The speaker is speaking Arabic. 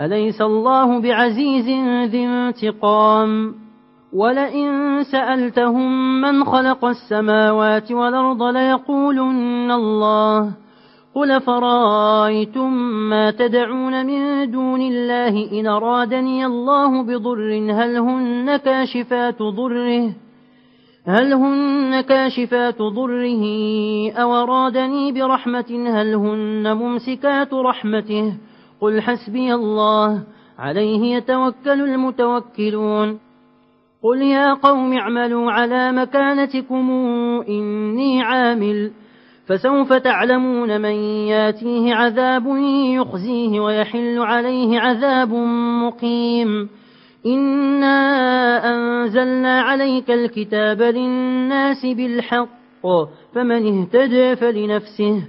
أليس الله بعزيز ذي انتقام؟ ولئن سألتهم من خلق السماوات والأرض ليقولن الله. قل فرايتم ما تدعون من دون الله إن رادني الله بضر هل هن كاشفات ضره؟ هل هن كاشفات ضره؟ أو رادني برحمة هل هن ممسكات رحمته؟ قل حسبي الله عليه يتوكل المتوكلون. قل يا قوم اعملوا على مكانتكم إني عامل. فسوف تعلمون من ياتيه عذاب يخزيه ويحل عليه عذاب مقيم. إنا أنزلنا عليك الكتاب للناس بالحق فمن اهتدى فلنفسه.